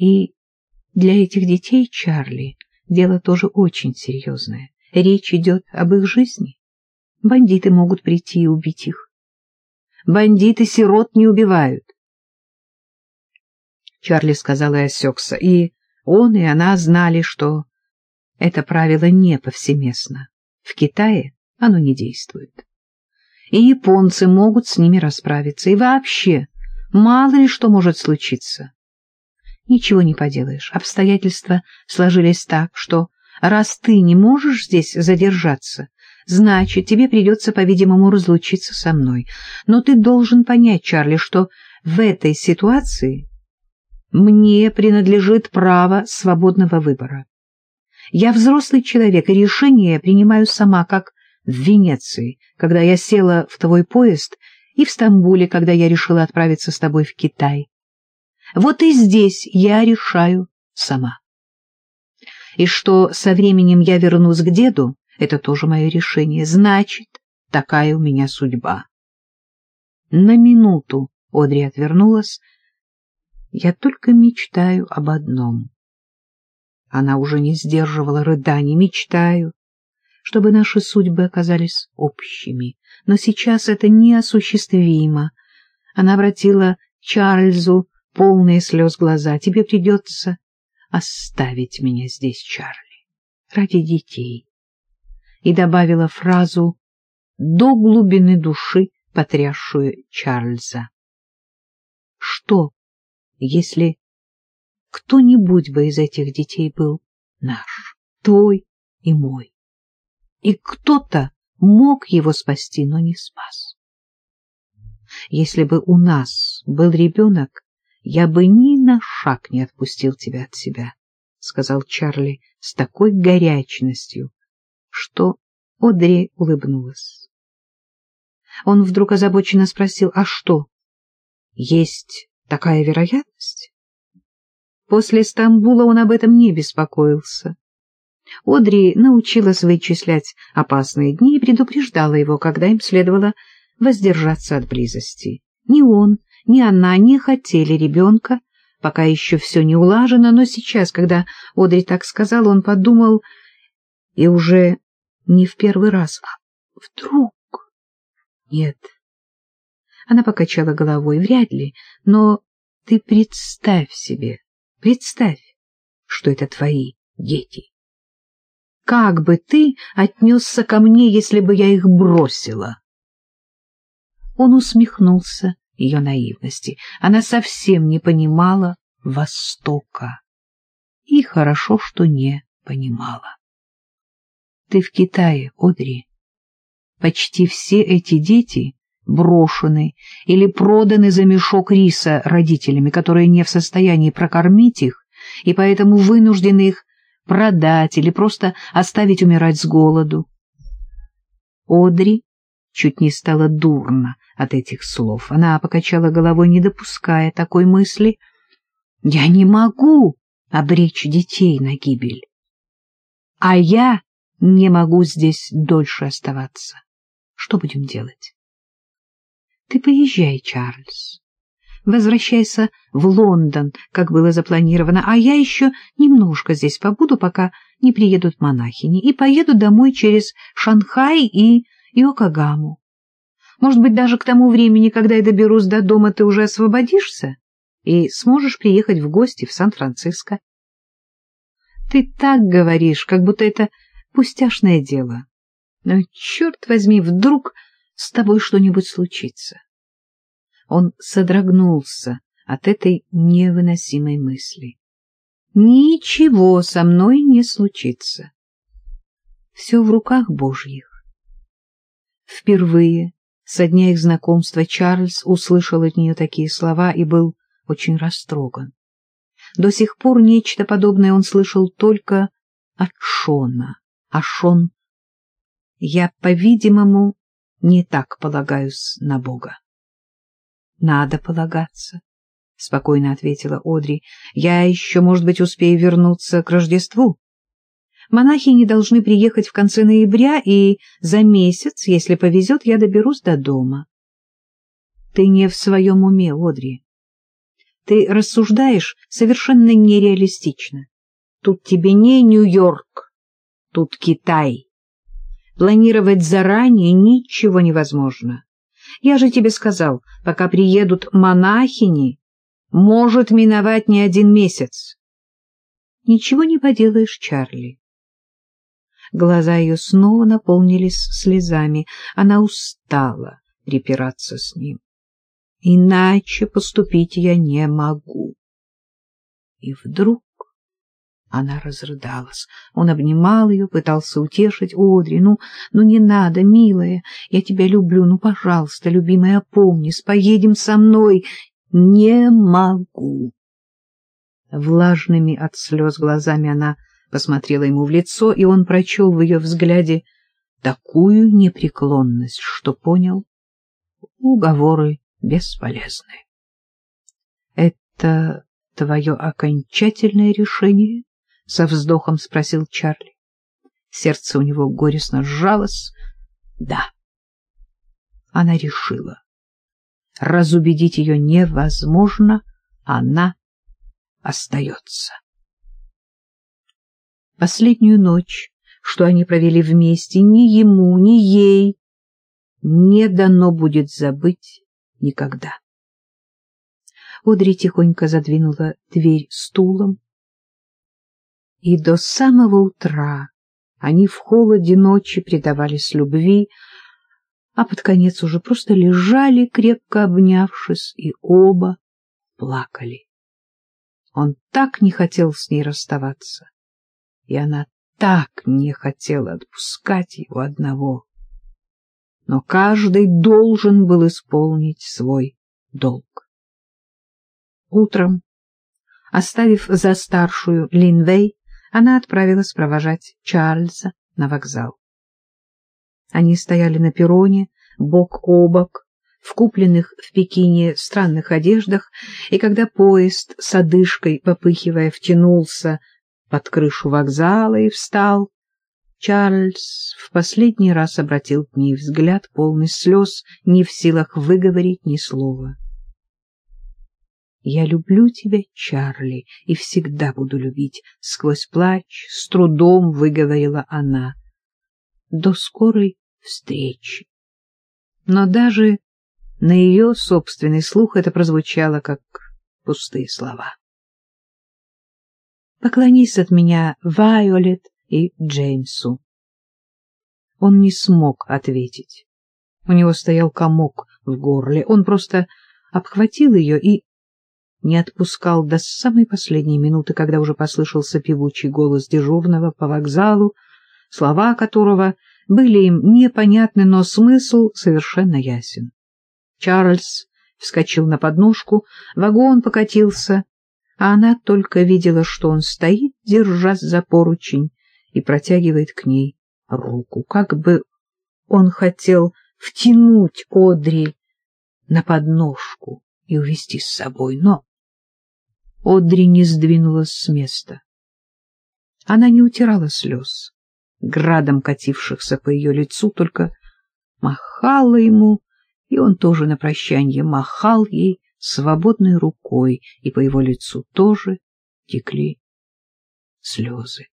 И для этих детей, Чарли, дело тоже очень серьезное. Речь идет об их жизни. Бандиты могут прийти и убить их. Бандиты сирот не убивают. Чарли сказал и осекся, и он, и она знали, что это правило не повсеместно. В Китае оно не действует. И японцы могут с ними расправиться, и вообще мало ли что может случиться. Ничего не поделаешь, обстоятельства сложились так, что раз ты не можешь здесь задержаться, значит, тебе придется, по-видимому, разлучиться со мной. Но ты должен понять, Чарли, что в этой ситуации мне принадлежит право свободного выбора. Я взрослый человек, и решение принимаю сама, как в Венеции, когда я села в твой поезд, и в Стамбуле, когда я решила отправиться с тобой в Китай. Вот и здесь я решаю сама. И что со временем я вернусь к деду, это тоже мое решение. Значит, такая у меня судьба. На минуту Одри отвернулась. Я только мечтаю об одном. Она уже не сдерживала рыданий. Мечтаю, чтобы наши судьбы оказались общими. Но сейчас это неосуществимо. Она обратила Чарльзу полные слез глаза. Тебе придется оставить меня здесь, Чарли, ради детей. И добавила фразу до глубины души, потрясшую Чарльза. Что, если кто-нибудь бы из этих детей был наш, твой и мой? И кто-то мог его спасти, но не спас. Если бы у нас был ребенок, я бы ни на шаг не отпустил тебя от себя, — сказал Чарли с такой горячностью, что Одри улыбнулась. Он вдруг озабоченно спросил, а что, есть такая вероятность? После Стамбула он об этом не беспокоился. Одри научилась вычислять опасные дни и предупреждала его, когда им следовало воздержаться от близости. Ни он, ни она не хотели ребенка, пока еще все не улажено, но сейчас, когда Одри так сказал, он подумал, и уже не в первый раз, а вдруг... Нет. Она покачала головой, вряд ли, но ты представь себе, представь, что это твои дети. Как бы ты отнесся ко мне, если бы я их бросила? Он усмехнулся ее наивности. Она совсем не понимала Востока. И хорошо, что не понимала. Ты в Китае, Одри. Почти все эти дети брошены или проданы за мешок риса родителями, которые не в состоянии прокормить их, и поэтому вынуждены их продать или просто оставить умирать с голоду. Одри чуть не стало дурно от этих слов. Она покачала головой, не допуская такой мысли. «Я не могу обречь детей на гибель. А я не могу здесь дольше оставаться. Что будем делать?» «Ты поезжай, Чарльз. Возвращайся в Лондон, как было запланировано, а я еще немножко здесь побуду, пока не приедут монахини, и поеду домой через Шанхай и Йокогаму. Может быть, даже к тому времени, когда я доберусь до дома, ты уже освободишься и сможешь приехать в гости в Сан-Франциско. Ты так говоришь, как будто это пустяшное дело. Но, черт возьми, вдруг с тобой что-нибудь случится. Он содрогнулся от этой невыносимой мысли. Ничего со мной не случится. Все в руках Божьих. Впервые со дня их знакомства Чарльз услышал от нее такие слова и был очень растроган. До сих пор нечто подобное он слышал только от Шона. А Шон... Я, по-видимому, не так полагаюсь на Бога. — Надо полагаться, — спокойно ответила Одри. — Я еще, может быть, успею вернуться к Рождеству. Монахи не должны приехать в конце ноября, и за месяц, если повезет, я доберусь до дома. Ты не в своем уме, Одри. Ты рассуждаешь совершенно нереалистично. Тут тебе не Нью-Йорк, тут Китай. Планировать заранее ничего невозможно. Я же тебе сказал, пока приедут монахини, может миновать не один месяц. Ничего не поделаешь, Чарли. Глаза ее снова наполнились слезами. Она устала припираться с ним. Иначе поступить я не могу. И вдруг она разрыдалась. Он обнимал ее, пытался утешить. — Одри, ну, ну не надо, милая, я тебя люблю, ну, пожалуйста, любимая, опомнись, поедем со мной. — Не могу. Влажными от слез глазами она посмотрела ему в лицо, и он прочел в ее взгляде такую непреклонность, что понял — уговоры бесполезны. — Это твое окончательное решение? — со вздохом спросил Чарли. Сердце у него горестно сжалось. — Да. Она решила. Разубедить ее невозможно, она остается. Последнюю ночь, что они провели вместе, ни ему, ни ей не дано будет забыть никогда. Одри тихонько задвинула дверь стулом, и до самого утра они в холоде ночи предавались любви, а под конец уже просто лежали, крепко обнявшись, и оба плакали. Он так не хотел с ней расставаться, и она так не хотела отпускать его одного. Но каждый должен был исполнить свой долг. Утром, оставив за старшую Линвей, она отправилась провожать Чарльза на вокзал. Они стояли на перроне, бок о бок, в купленных в Пекине странных одеждах, и когда поезд с одышкой, попыхивая, втянулся под крышу вокзала и встал, Чарльз в последний раз обратил к ней взгляд, полный слез, не в силах выговорить ни слова. «Я люблю тебя, Чарли, и всегда буду любить», — сквозь плач с трудом выговорила она. «До скорой встречи». Но даже на ее собственный слух это прозвучало как пустые слова. «Поклонись от меня Вайолет и Джеймсу». Он не смог ответить. У него стоял комок в горле. Он просто обхватил ее и не отпускал до самой последней минуты, когда уже послышался певучий голос дежурного по вокзалу, слова которого были им непонятны, но смысл совершенно ясен. Чарльз вскочил на подножку, вагон покатился, а она только видела, что он стоит, держась за поручень, и протягивает к ней руку, как бы он хотел втянуть Одри на подножку и увести с собой, но Одри не сдвинулась с места. Она не утирала слез, градом катившихся по ее лицу, только махала ему, и он тоже на прощанье махал ей свободной рукой, и по его лицу тоже текли слезы.